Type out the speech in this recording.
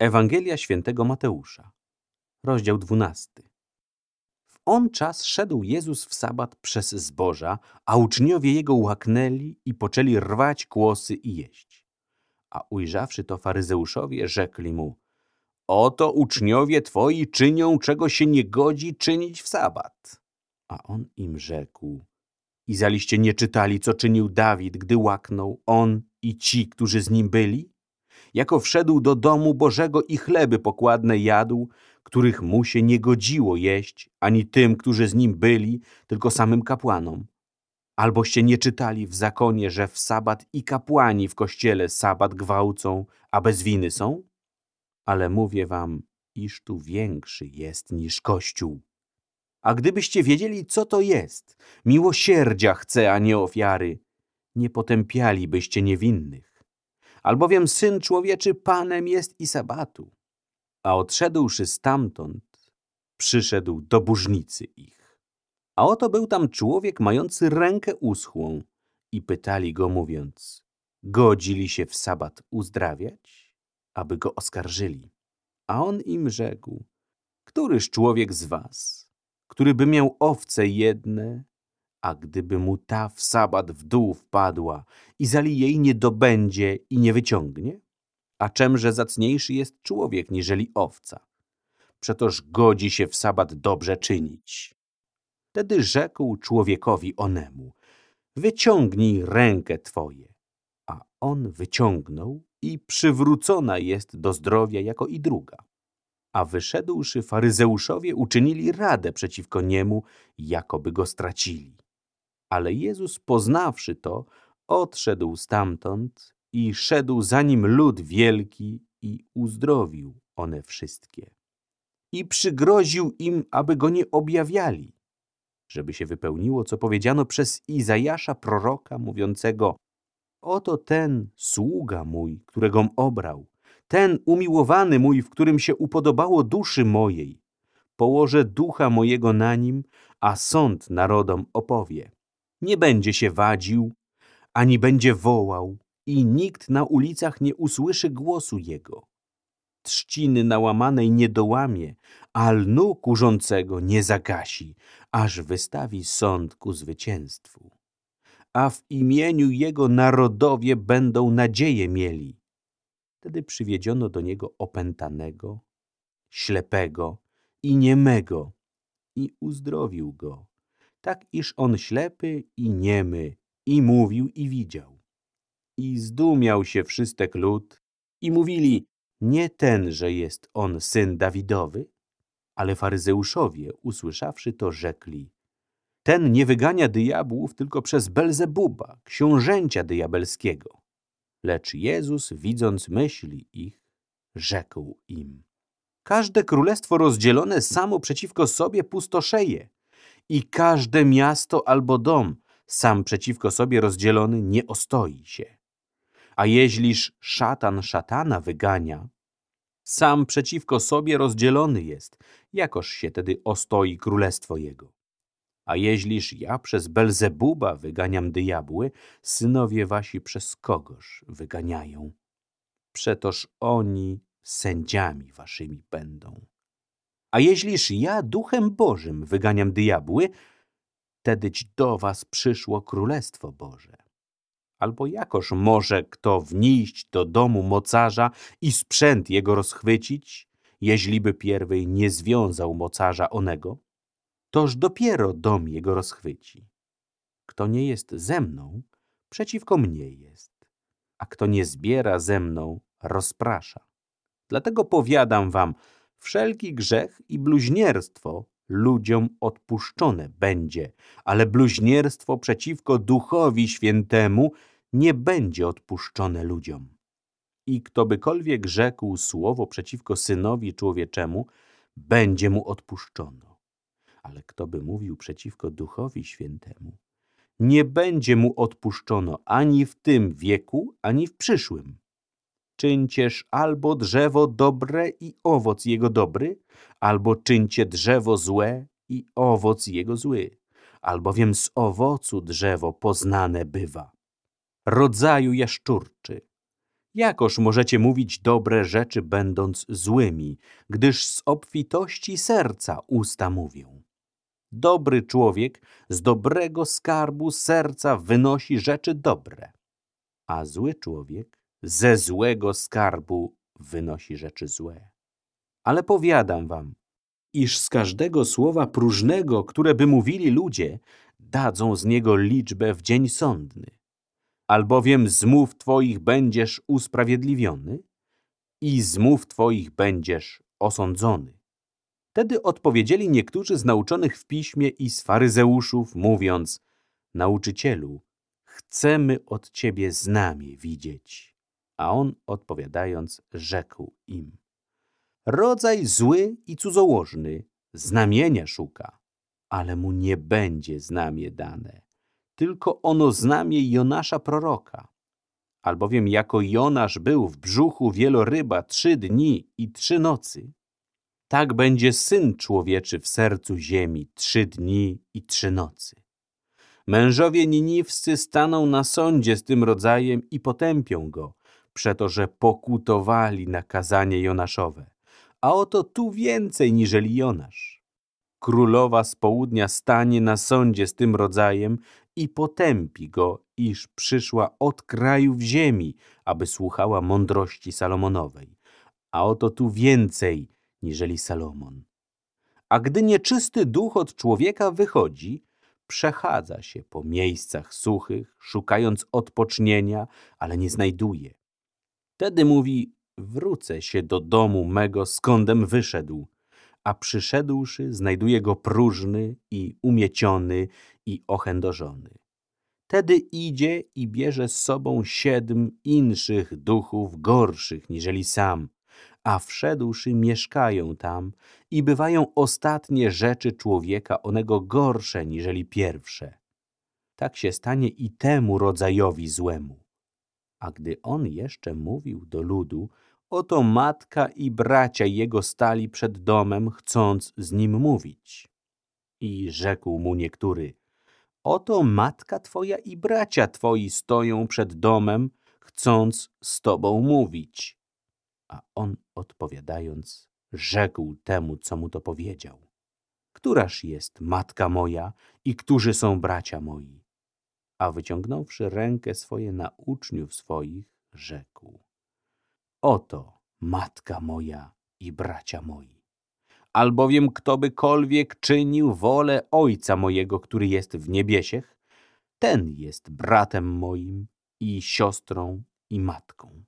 Ewangelia świętego Mateusza, rozdział 12. W on czas szedł Jezus w sabat przez zboża, a uczniowie jego łaknęli i poczęli rwać kłosy i jeść. A ujrzawszy to faryzeuszowie, rzekli mu, oto uczniowie twoi czynią, czego się nie godzi czynić w sabat. A on im rzekł, i zaliście nie czytali, co czynił Dawid, gdy łaknął, on i ci, którzy z nim byli? Jako wszedł do domu Bożego i chleby pokładne jadł, których mu się nie godziło jeść, ani tym, którzy z nim byli, tylko samym kapłanom. Alboście nie czytali w zakonie, że w sabat i kapłani w kościele sabat gwałcą, a bez winy są? Ale mówię wam, iż tu większy jest niż Kościół. A gdybyście wiedzieli, co to jest, miłosierdzia chce, a nie ofiary, nie potępialibyście niewinnych albowiem Syn Człowieczy Panem jest i sabatu. A odszedłszy stamtąd, przyszedł do burznicy ich. A oto był tam człowiek mający rękę uschłą i pytali go mówiąc, godzili się w sabat uzdrawiać, aby go oskarżyli. A on im rzekł, któryż człowiek z was, który by miał owce jedne a gdyby mu ta w sabat w dół wpadła i zali jej nie dobędzie i nie wyciągnie? A czemże zacniejszy jest człowiek niżeli owca? Przetoż godzi się w sabat dobrze czynić. Wtedy rzekł człowiekowi onemu, wyciągnij rękę twoje. A on wyciągnął i przywrócona jest do zdrowia jako i druga. A wyszedłszy faryzeuszowie uczynili radę przeciwko niemu, jakoby go stracili. Ale Jezus, poznawszy to, odszedł stamtąd i szedł za nim lud wielki i uzdrowił one wszystkie. I przygroził im, aby go nie objawiali, żeby się wypełniło, co powiedziano przez Izajasza proroka, mówiącego Oto ten sługa mój, któregom obrał, ten umiłowany mój, w którym się upodobało duszy mojej. Położę ducha mojego na nim, a sąd narodom opowie nie będzie się wadził, ani będzie wołał i nikt na ulicach nie usłyszy głosu jego. Trzciny nałamanej nie dołamie, a lnu kurzącego nie zagasi, aż wystawi sąd ku zwycięstwu. A w imieniu jego narodowie będą nadzieję mieli. Wtedy przywiedziono do niego opętanego, ślepego i niemego i uzdrowił go tak iż on ślepy i niemy, i mówił i widział. I zdumiał się wszystek lud i mówili, nie ten, że jest on syn Dawidowy? Ale faryzeuszowie, usłyszawszy to, rzekli, ten nie wygania diabłów tylko przez Belzebuba, książęcia diabelskiego. Lecz Jezus, widząc myśli ich, rzekł im, każde królestwo rozdzielone samo przeciwko sobie pustoszeje, i każde miasto albo dom, sam przeciwko sobie rozdzielony, nie ostoi się. A jeźliż szatan szatana wygania, sam przeciwko sobie rozdzielony jest, jakoż się tedy ostoi królestwo jego. A jeźliż ja przez Belzebuba wyganiam diabły, synowie wasi przez kogoż wyganiają? Przetoż oni sędziami waszymi będą. A jeśliż ja duchem Bożym wyganiam diabły, wtedyć do was przyszło Królestwo Boże. Albo jakoż może kto wnieść do domu mocarza i sprzęt jego rozchwycić, jeźliby pierwej nie związał mocarza onego? Toż dopiero dom jego rozchwyci. Kto nie jest ze mną, przeciwko mnie jest, a kto nie zbiera ze mną, rozprasza. Dlatego powiadam wam, Wszelki grzech i bluźnierstwo ludziom odpuszczone będzie, ale bluźnierstwo przeciwko Duchowi Świętemu nie będzie odpuszczone ludziom. I ktobykolwiek rzekł słowo przeciwko Synowi Człowieczemu, będzie mu odpuszczono. Ale kto by mówił przeciwko Duchowi Świętemu, nie będzie mu odpuszczono ani w tym wieku, ani w przyszłym czyńcież albo drzewo dobre i owoc jego dobry, albo czyńcie drzewo złe i owoc jego zły, albowiem z owocu drzewo poznane bywa. Rodzaju jaszczurczy. Jakoż możecie mówić dobre rzeczy, będąc złymi, gdyż z obfitości serca usta mówią. Dobry człowiek z dobrego skarbu serca wynosi rzeczy dobre, a zły człowiek ze złego skarbu wynosi rzeczy złe. Ale powiadam wam, iż z każdego słowa próżnego, które by mówili ludzie, dadzą z niego liczbę w dzień sądny. Albowiem z mów twoich będziesz usprawiedliwiony i z mów twoich będziesz osądzony. Wtedy odpowiedzieli niektórzy z nauczonych w piśmie i z faryzeuszów, mówiąc, Nauczycielu, chcemy od ciebie znamie widzieć. A on odpowiadając, rzekł im, Rodzaj zły i cudzołożny znamienia szuka, ale mu nie będzie znamie dane, tylko ono znamie Jonasza proroka. Albowiem jako Jonasz był w brzuchu wieloryba trzy dni i trzy nocy, tak będzie Syn Człowieczy w sercu ziemi trzy dni i trzy nocy. Mężowie niniwscy staną na sądzie z tym rodzajem i potępią go, przeto że pokutowali nakazanie Jonaszowe. A oto tu więcej niżeli Jonasz. Królowa z południa stanie na sądzie z tym rodzajem i potępi go, iż przyszła od krajów ziemi, aby słuchała mądrości Salomonowej. A oto tu więcej niżeli Salomon. A gdy nieczysty duch od człowieka wychodzi, przechadza się po miejscach suchych, szukając odpocznienia, ale nie znajduje. Wtedy mówi, wrócę się do domu mego, skądem wyszedł, a przyszedłszy znajduje go próżny i umieciony i ochędożony. Wtedy idzie i bierze z sobą siedm inszych duchów gorszych niżeli sam, a wszedłszy mieszkają tam i bywają ostatnie rzeczy człowieka onego gorsze niżeli pierwsze. Tak się stanie i temu rodzajowi złemu. A gdy on jeszcze mówił do ludu, oto matka i bracia jego stali przed domem, chcąc z nim mówić. I rzekł mu niektóry, oto matka twoja i bracia twoi stoją przed domem, chcąc z tobą mówić. A on odpowiadając, rzekł temu, co mu to powiedział. Któraż jest matka moja i którzy są bracia moi? A wyciągnąwszy rękę swoje na uczniów swoich, rzekł. Oto matka moja i bracia moi. Albowiem kto bykolwiek czynił wolę Ojca mojego, który jest w niebiesiech, ten jest bratem moim i siostrą i matką.